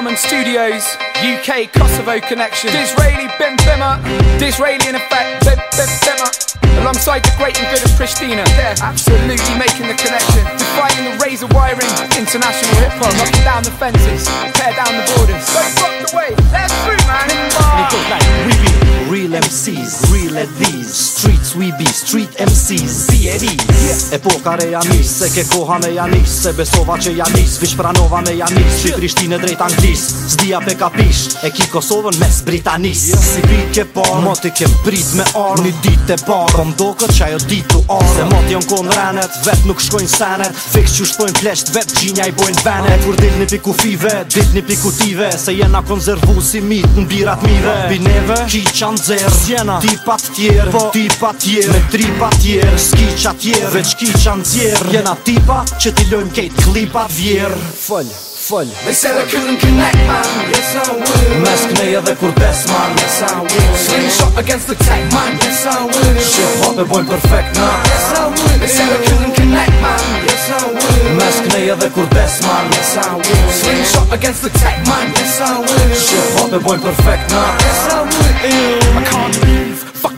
Common Studios, UK Kosovo connection. Disraeli Bim Bimmer, Disraeli in effect, Bim Bimmer. Alongside the great and good of Pristina, they're absolutely making the connection. Defying the razor wiring, international hip hop, knocking down the fences, tear down the borders. Don't block the way, let's through, man. We be real MCs, at these Streets we be, street MCs, BREs Epoka re janis, se ke koha me janis Se besova që janis, vish pranova me janis Shi Prishtinë drejt Anglis, zdia pe kapish E ki Kosovën mes Britanis Si bit ke par, moti kem prit me ar Një dit e par, kom do këtë që ajo ditu ar Se moti jon kon renet, vet nuk shkojnë senet. Fix që shpojnë plesht, vet gjinja i bojnë venet. Kur dil një piku five, dit një piku tive. Se jena konzervu si mit në birat mive. Bineve, ki qanë zerë. Sjena, tipat tjerë, po tipat tjerë Me tripat tjerë, s'ki qa tjerë Veç ki qanë zjerë Jena tipa që ti lojmë kejt klipat vjerë Fëll, fëll They said I couldn't connect, man. Yes, I will. Mes knej edhe kur bes man Yes, I will. Slingshot against the tech, man. Yes, I will. Shit hop e bojnë perfekt na Yes, I will. They said I couldn't connect, man. Yes, I will. Mes knej edhe kur bes man Yes, I will. Slingshot against the tech, man. Yes, I will. Shit hop e bojnë perfekt na Yes, I will.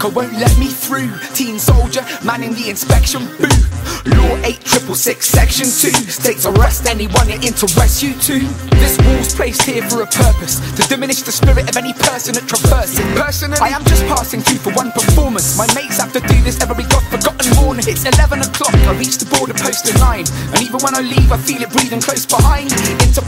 I can't move. Fucker won't let me through. Teen soldier, man in the inspection booth. Law 8666, section 2 states arrest anyone it interests you too. This wall's placed here for a purpose to diminish the spirit of any person that traverses. Personally, I am just passing through for one performance. My mates have to do this every god forgotten morning. It's 11 o'clock, I reach the border post in line. And even when I leave, I feel it breathing close behind.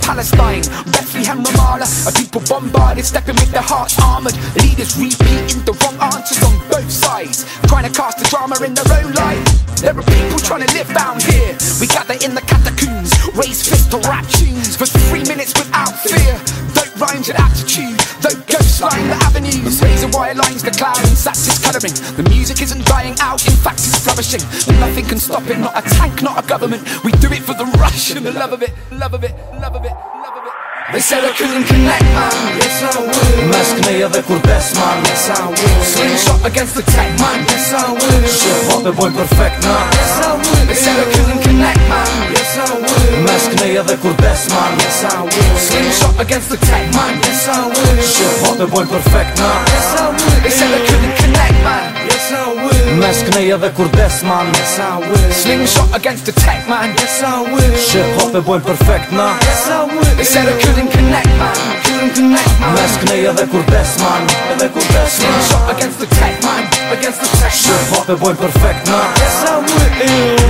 Palestine, Bethlehem, Ramallah. A people bombarded, stepping with their hearts armored. Leaders repeating the wrong answers on both sides. Trying to cast the drama in their own life. There are people trying to live down here. We gather in the catacombs, raise fists to rap tunes for three minutes without fear. Dope rhymes with attitude, dope ghosts line the avenues. Razor wire lines the clouds, and sats is colouring. The music isn't dying out, in fact it's flourishing. Nothing can stop it, not a tank, not a government. We do it for the rush and the love of it, love of it, love of it. They said I couldn't connect, man. Yes, I will. Mes knej edhe kur bes man Yes, I will. Slingshot against the tech, man. Yes, I will. Shit hop e bojnë perfekt na Yes, I will. They said I couldn't connect, man. Yes, I will. Mes knej edhe kur bes man Yes, I will. Slingshot against the tech, man. Yes, I will. Shit hop e bojnë perfekt na Yes, I will. They said I couldn't Mes knej edhe kur bes man Yes, I will. Slingshot against the tech man. Yes, I will. Shit hop e bojnë perfekt na Yes, I will. They said I couldn't connect, man. Couldn't connect, man. Mes knej edhe kur bes man Edhe kur bes man Slingshot against the tech, man. Against the tech, man. Shit hop e bojnë perfekt na Yes, I will.